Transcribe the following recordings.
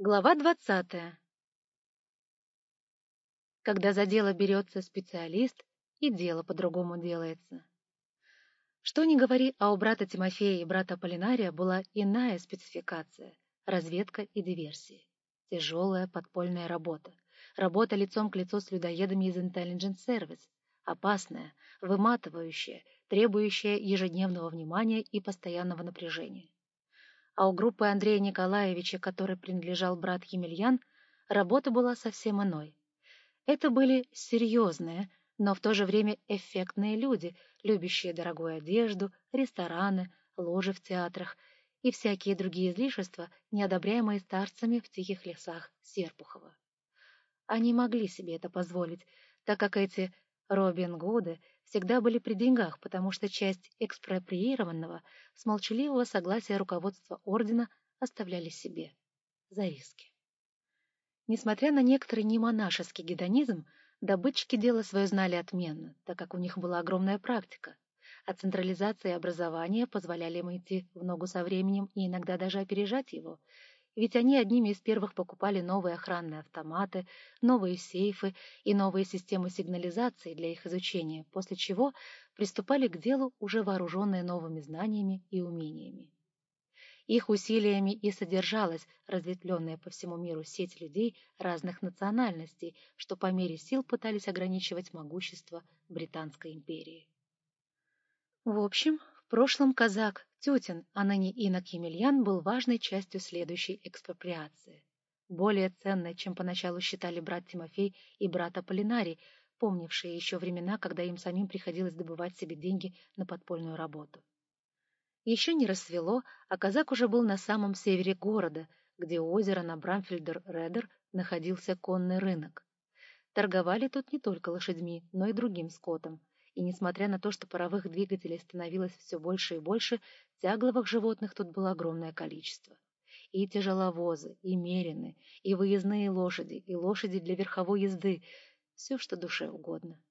Глава двадцатая. Когда за дело берется специалист, и дело по-другому делается. Что ни говори, а у брата Тимофея и брата Полинария была иная спецификация — разведка и диверсии. Тяжелая подпольная работа. Работа лицом к лицу с людоедами из Intelligence Service. Опасная, выматывающая, требующая ежедневного внимания и постоянного напряжения а у группы Андрея Николаевича, которой принадлежал брат Емельян, работа была совсем иной. Это были серьезные, но в то же время эффектные люди, любящие дорогую одежду, рестораны, ложи в театрах и всякие другие излишества, неодобряемые старцами в тихих лесах Серпухова. Они могли себе это позволить, так как эти Робин Гуды всегда были при деньгах, потому что часть экспроприированного с молчаливого согласия руководства ордена оставляли себе за риски. Несмотря на некоторый немонашеский гедонизм, добытчики дела свое знали отменно, так как у них была огромная практика, а централизация образования позволяли им идти в ногу со временем и иногда даже опережать его, ведь они одними из первых покупали новые охранные автоматы, новые сейфы и новые системы сигнализации для их изучения, после чего приступали к делу уже вооруженные новыми знаниями и умениями. Их усилиями и содержалась разветвленная по всему миру сеть людей разных национальностей, что по мере сил пытались ограничивать могущество Британской империи. В общем, в прошлом казак Тютин, а ныне инок Емельян, был важной частью следующей экспроприации. Более ценной, чем поначалу считали брат Тимофей и брат Аполлинарий, помнившие еще времена, когда им самим приходилось добывать себе деньги на подпольную работу. Еще не рассвело, а казак уже был на самом севере города, где у озера на Брамфельдер-Редер находился конный рынок. Торговали тут не только лошадьми, но и другим скотом, и несмотря на то, что паровых двигателей становилось все больше и больше, тягловых животных тут было огромное количество. И тяжеловозы, и мерины, и выездные лошади, и лошади для верховой езды — все, что душе угодно.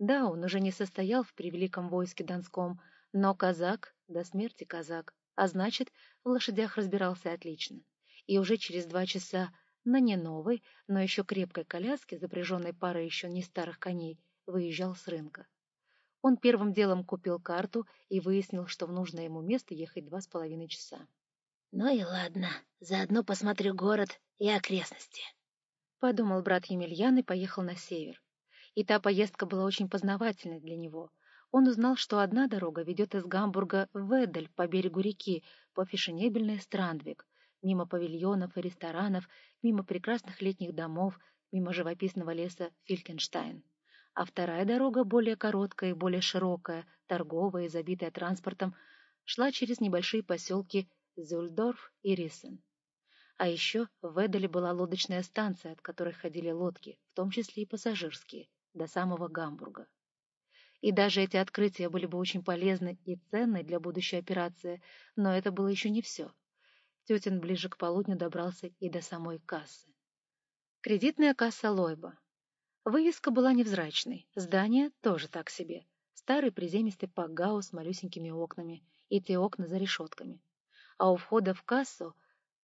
Да, он уже не состоял в превеликом войске Донском, но казак, до смерти казак, а значит, в лошадях разбирался отлично. И уже через два часа на не новой, но еще крепкой коляске, запряженной парой еще не старых коней, выезжал с рынка. Он первым делом купил карту и выяснил, что в нужное ему место ехать два с половиной часа. «Ну и ладно, заодно посмотрю город и окрестности», — подумал брат Емельян и поехал на север. И та поездка была очень познавательной для него. Он узнал, что одна дорога ведет из Гамбурга в Ведель по берегу реки, по фешенебельной Страндвик, мимо павильонов и ресторанов, мимо прекрасных летних домов, мимо живописного леса Филькенштайн а вторая дорога, более короткая и более широкая, торговая и забитая транспортом, шла через небольшие поселки Зюльдорф и Риссен. А еще в Эделе была лодочная станция, от которой ходили лодки, в том числе и пассажирские, до самого Гамбурга. И даже эти открытия были бы очень полезны и ценны для будущей операции, но это было еще не все. Тетин ближе к полудню добрался и до самой кассы. Кредитная касса Лойба, Вывеска была невзрачной, здание тоже так себе. Старый приземистый пакгаус с малюсенькими окнами, и те окна за решетками. А у входа в кассу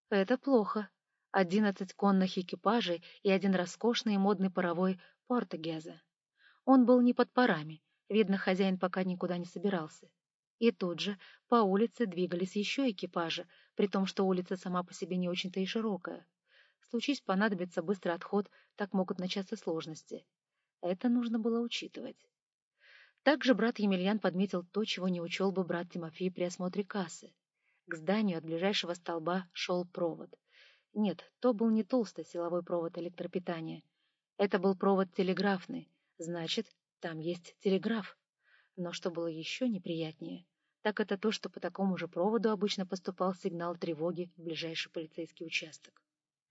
это плохо. Одиннадцать конных экипажей и один роскошный и модный паровой Португеза. Он был не под парами, видно, хозяин пока никуда не собирался. И тут же по улице двигались еще экипажи, при том, что улица сама по себе не очень-то и широкая. Случись понадобится быстрый отход, так могут начаться сложности. Это нужно было учитывать. Также брат Емельян подметил то, чего не учел бы брат Тимофей при осмотре кассы. К зданию от ближайшего столба шел провод. Нет, то был не толстый силовой провод электропитания. Это был провод телеграфный, значит, там есть телеграф. Но что было еще неприятнее, так это то, что по такому же проводу обычно поступал сигнал тревоги в ближайший полицейский участок.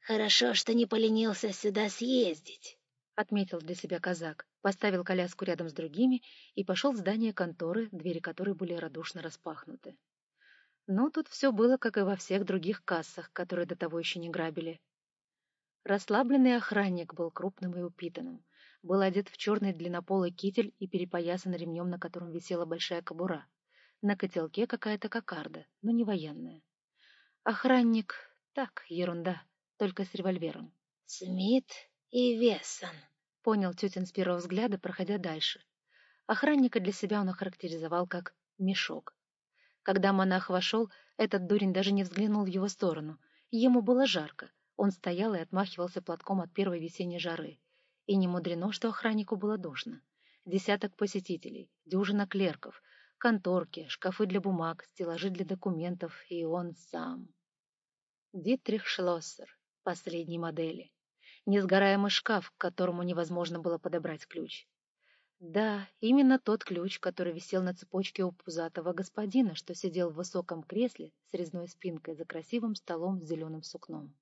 «Хорошо, что не поленился сюда съездить», — отметил для себя казак, поставил коляску рядом с другими и пошел в здание конторы, двери которой были радушно распахнуты. Но тут все было, как и во всех других кассах, которые до того еще не грабили. Расслабленный охранник был крупным и упитанным. Был одет в черный длиннополый китель и перепоясан ремнем, на котором висела большая кобура. На котелке какая-то кокарда, но не военная. Охранник — так, ерунда. Только с револьвером. «Смит и Вессон», — понял Тютин с первого взгляда, проходя дальше. Охранника для себя он охарактеризовал как «мешок». Когда монах вошел, этот дурень даже не взглянул в его сторону. Ему было жарко. Он стоял и отмахивался платком от первой весенней жары. И не мудрено, что охраннику было душно. Десяток посетителей, дюжина клерков, конторки, шкафы для бумаг, стеллажи для документов, и он сам. Дитрих Шлоссер, последней модели. Несгораемый шкаф, к которому невозможно было подобрать ключ. Да, именно тот ключ, который висел на цепочке у пузатого господина, что сидел в высоком кресле с резной спинкой за красивым столом с зеленым сукном.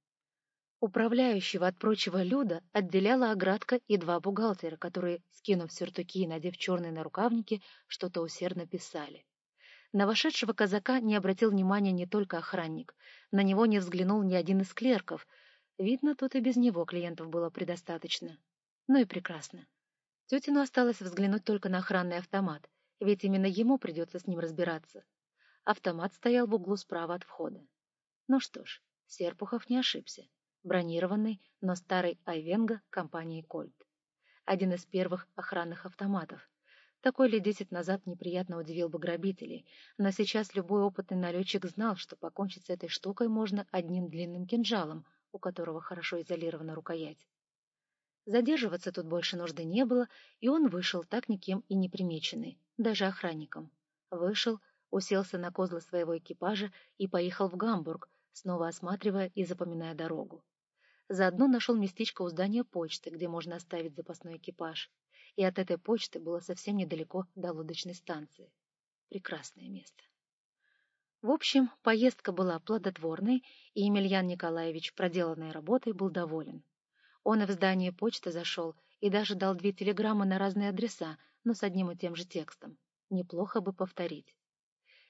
Управляющего от прочего люда отделяла оградка и два бухгалтера, которые, скинув сюртуки и надев черные нарукавники, что-то усердно писали. На вошедшего казака не обратил внимания не только охранник, на него не взглянул ни один из клерков. Видно, тут и без него клиентов было предостаточно. Ну и прекрасно. Тетину осталось взглянуть только на охранный автомат, ведь именно ему придется с ним разбираться. Автомат стоял в углу справа от входа. Ну что ж, Серпухов не ошибся. Бронированный, но старый Айвенго компании «Кольт». Один из первых охранных автоматов. Такой лет десять назад неприятно удивил бы грабителей, но сейчас любой опытный налетчик знал, что покончить с этой штукой можно одним длинным кинжалом, у которого хорошо изолирована рукоять. Задерживаться тут больше нужды не было, и он вышел так никем и не примеченный, даже охранником. Вышел, уселся на козлы своего экипажа и поехал в Гамбург, снова осматривая и запоминая дорогу. Заодно нашел местечко у здания почты, где можно оставить запасной экипаж. И от этой почты было совсем недалеко до лодочной станции. Прекрасное место. В общем, поездка была плодотворной, и Емельян Николаевич проделанной работой был доволен. Он и в здание почты зашел и даже дал две телеграммы на разные адреса, но с одним и тем же текстом. Неплохо бы повторить.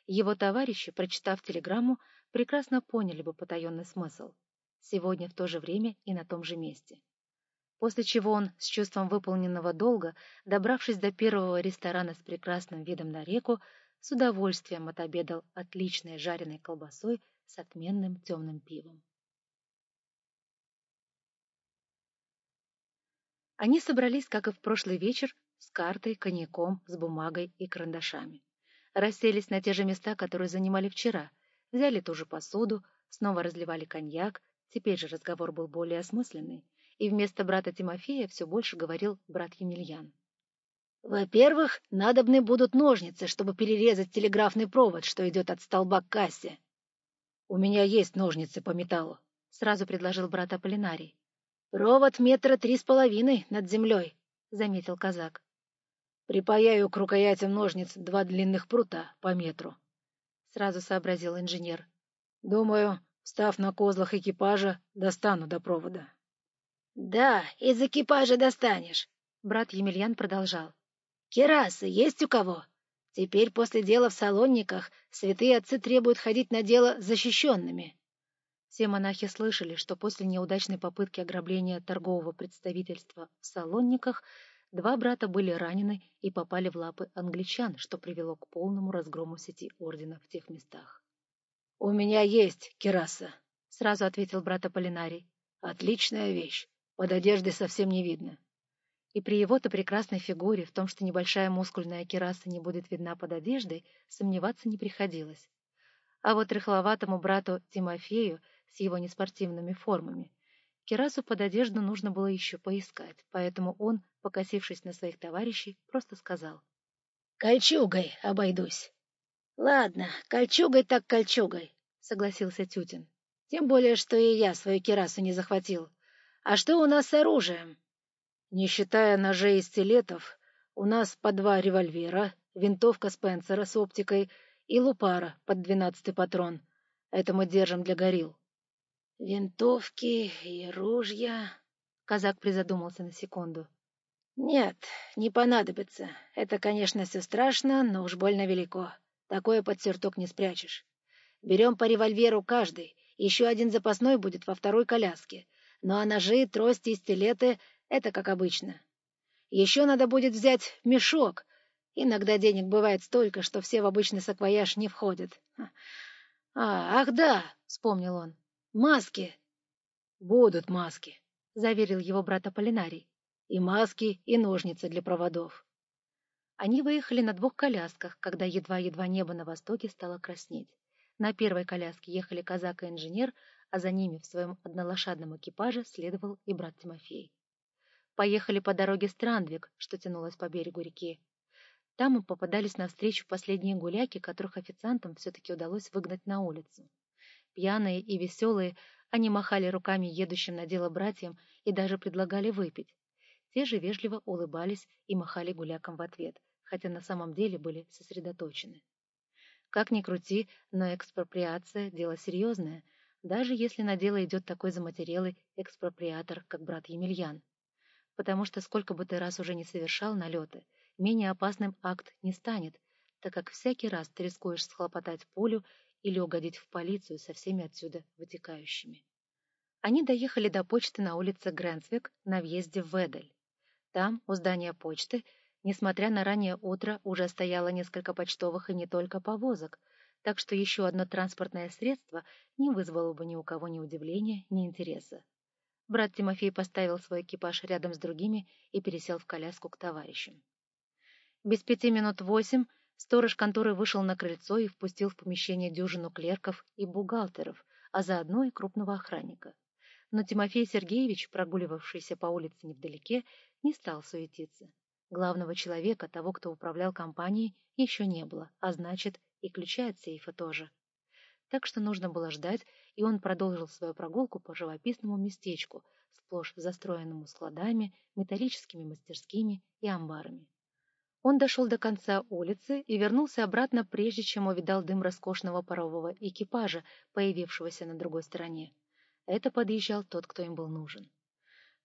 Его товарищи, прочитав телеграмму, прекрасно поняли бы потаенный смысл. Сегодня в то же время и на том же месте. После чего он, с чувством выполненного долга, добравшись до первого ресторана с прекрасным видом на реку, с удовольствием отобедал отличной жареной колбасой с отменным темным пивом. Они собрались, как и в прошлый вечер, с картой, коньяком, с бумагой и карандашами. Расселись на те же места, которые занимали вчера, взяли ту же посуду, снова разливали коньяк, теперь же разговор был более осмысленный, и вместо брата Тимофея все больше говорил брат Емельян. «Во-первых, надобны будут ножницы, чтобы перерезать телеграфный провод, что идет от столба к кассе». «У меня есть ножницы по металлу», — сразу предложил брат Аполлинарий. «Провод метра три с половиной над землей», — заметил казак. «Припаяю к рукоятям ножниц два длинных прута по метру», — сразу сообразил инженер. «Думаю, встав на козлах экипажа, достану до провода». «Да, из экипажа достанешь», — брат Емельян продолжал. «Керасы есть у кого? Теперь после дела в салонниках святые отцы требуют ходить на дело защищенными». Все монахи слышали, что после неудачной попытки ограбления торгового представительства в Салонниках два брата были ранены и попали в лапы англичан, что привело к полному разгрому сети ордена в тех местах. — У меня есть кераса, — сразу ответил брат Аполлинарий. — Отличная вещь. Под одеждой совсем не видно. И при его-то прекрасной фигуре, в том, что небольшая мускульная кераса не будет видна под одеждой, сомневаться не приходилось. А вот рыхловатому брату Тимофею с его неспортивными формами. Керасу под одежду нужно было еще поискать, поэтому он, покосившись на своих товарищей, просто сказал. — Кольчугой обойдусь. — Ладно, кольчугой так кольчугой, — согласился Тютин. — Тем более, что и я свою керасу не захватил. А что у нас с оружием? — Не считая ножей и стилетов, у нас по два револьвера, винтовка Спенсера с оптикой и лупара под двенадцатый патрон. Это мы держим для горил. Винтовки и ружья... Казак призадумался на секунду. Нет, не понадобится. Это, конечно, все страшно, но уж больно велико. Такое под сюртук не спрячешь. Берем по револьверу каждый. Еще один запасной будет во второй коляске. Ну а ножи, трости и стилеты — это как обычно. Еще надо будет взять мешок. Иногда денег бывает столько, что все в обычный саквояж не входят. А, ах да, — вспомнил он. Маски. «Будут маски», — заверил его брат Аполлинарий. «И маски, и ножницы для проводов». Они выехали на двух колясках, когда едва-едва небо на востоке стало краснеть. На первой коляске ехали казак и инженер, а за ними в своем однолошадном экипаже следовал и брат Тимофей. Поехали по дороге Страндвик, что тянулась по берегу реки. Там им попадались навстречу последние гуляки, которых официантам все-таки удалось выгнать на улицу. Пьяные и веселые, они махали руками едущим на дело братьям и даже предлагали выпить. Те же вежливо улыбались и махали гулякам в ответ, хотя на самом деле были сосредоточены. Как ни крути, но экспроприация – дело серьезное, даже если на дело идет такой заматерелый экспроприатор, как брат Емельян. Потому что сколько бы ты раз уже не совершал налеты, менее опасным акт не станет, так как всякий раз ты рискуешь схлопотать пулю или угодить в полицию со всеми отсюда вытекающими. Они доехали до почты на улице Грэнсвик на въезде в Ведель. Там, у здания почты, несмотря на раннее утро, уже стояло несколько почтовых и не только повозок, так что еще одно транспортное средство не вызвало бы ни у кого ни удивления, ни интереса. Брат Тимофей поставил свой экипаж рядом с другими и пересел в коляску к товарищам. Без пяти минут восемь сторож конторы вышел на крыльцо и впустил в помещение дюжину клерков и бухгалтеров, а заодно и крупного охранника. Но Тимофей Сергеевич, прогуливавшийся по улице невдалеке, не стал суетиться. Главного человека, того, кто управлял компанией, еще не было, а значит, и ключа от сейфа тоже. Так что нужно было ждать, и он продолжил свою прогулку по живописному местечку, сплошь застроенному складами, металлическими мастерскими и амбарами. Он дошел до конца улицы и вернулся обратно, прежде чем увидал дым роскошного парового экипажа, появившегося на другой стороне. Это подъезжал тот, кто им был нужен.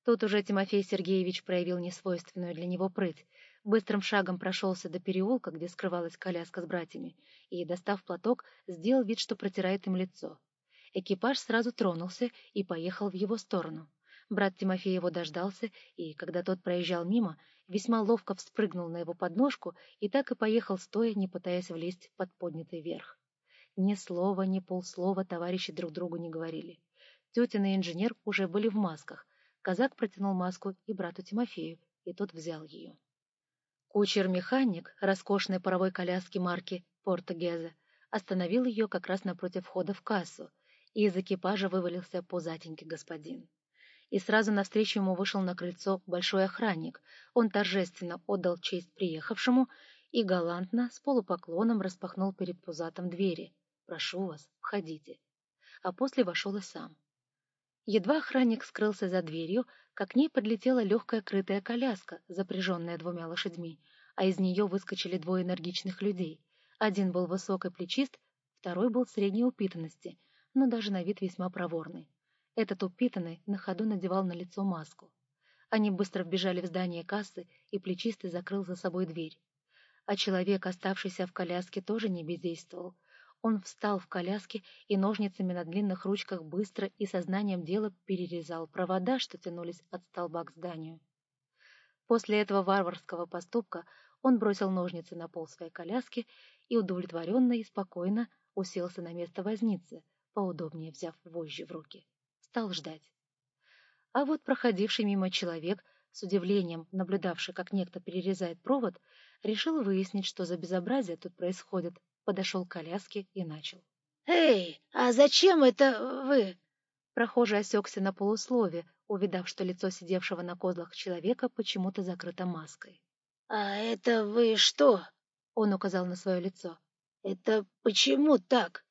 Тут уже Тимофей Сергеевич проявил несвойственную для него прыть. Быстрым шагом прошелся до переулка, где скрывалась коляска с братьями, и, достав платок, сделал вид, что протирает им лицо. Экипаж сразу тронулся и поехал в его сторону. Брат Тимофей его дождался, и, когда тот проезжал мимо, весьма ловко вспрыгнул на его подножку и так и поехал стоя, не пытаясь влезть под поднятый верх. Ни слова, ни полслова товарищи друг другу не говорили. Тетин и инженер уже были в масках. Казак протянул маску и брату Тимофею, и тот взял ее. Кучер-механик роскошной паровой коляски марки «Португезе» остановил ее как раз напротив входа в кассу, и из экипажа вывалился пузатенький господин и сразу навстречу ему вышел на крыльцо большой охранник. Он торжественно отдал честь приехавшему и галантно с полупоклоном распахнул перед пузатом двери. «Прошу вас, входите». А после вошел и сам. Едва охранник скрылся за дверью, как к ней подлетела легкая крытая коляска, запряженная двумя лошадьми, а из нее выскочили двое энергичных людей. Один был высокий плечист, второй был средней упитанности, но даже на вид весьма проворный. Этот упитанный на ходу надевал на лицо маску. Они быстро вбежали в здание кассы, и плечистый закрыл за собой дверь. А человек, оставшийся в коляске, тоже не бездействовал. Он встал в коляске и ножницами на длинных ручках быстро и сознанием дела перерезал провода, что тянулись от столба к зданию. После этого варварского поступка он бросил ножницы на пол своей коляски и удовлетворенно и спокойно уселся на место возницы, поудобнее взяв вожжи в руки стал ждать. А вот проходивший мимо человек, с удивлением наблюдавший, как некто перерезает провод, решил выяснить, что за безобразие тут происходит, подошел к коляске и начал. «Эй, а зачем это вы?» Прохожий осекся на полуслове, увидав, что лицо сидевшего на козлах человека почему-то закрыто маской. «А это вы что?» — он указал на свое лицо. «Это почему так?»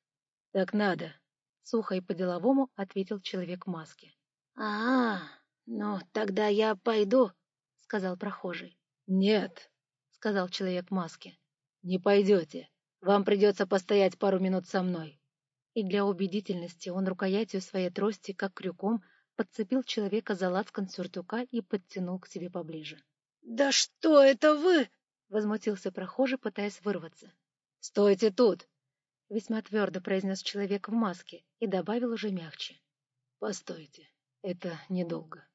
«Так надо», Сухо и по-деловому ответил человек в маске. «А, ну, тогда я пойду», — сказал прохожий. «Нет», — сказал человек в маске. «Не пойдете. Вам придется постоять пару минут со мной». И для убедительности он рукоятью своей трости, как крюком, подцепил человека за лацкан сюртука и подтянул к себе поближе. «Да что это вы?» — возмутился прохожий, пытаясь вырваться. «Стойте тут!» — весьма твердо произнес человек в маске и добавил уже мягче. — Постойте, это недолго.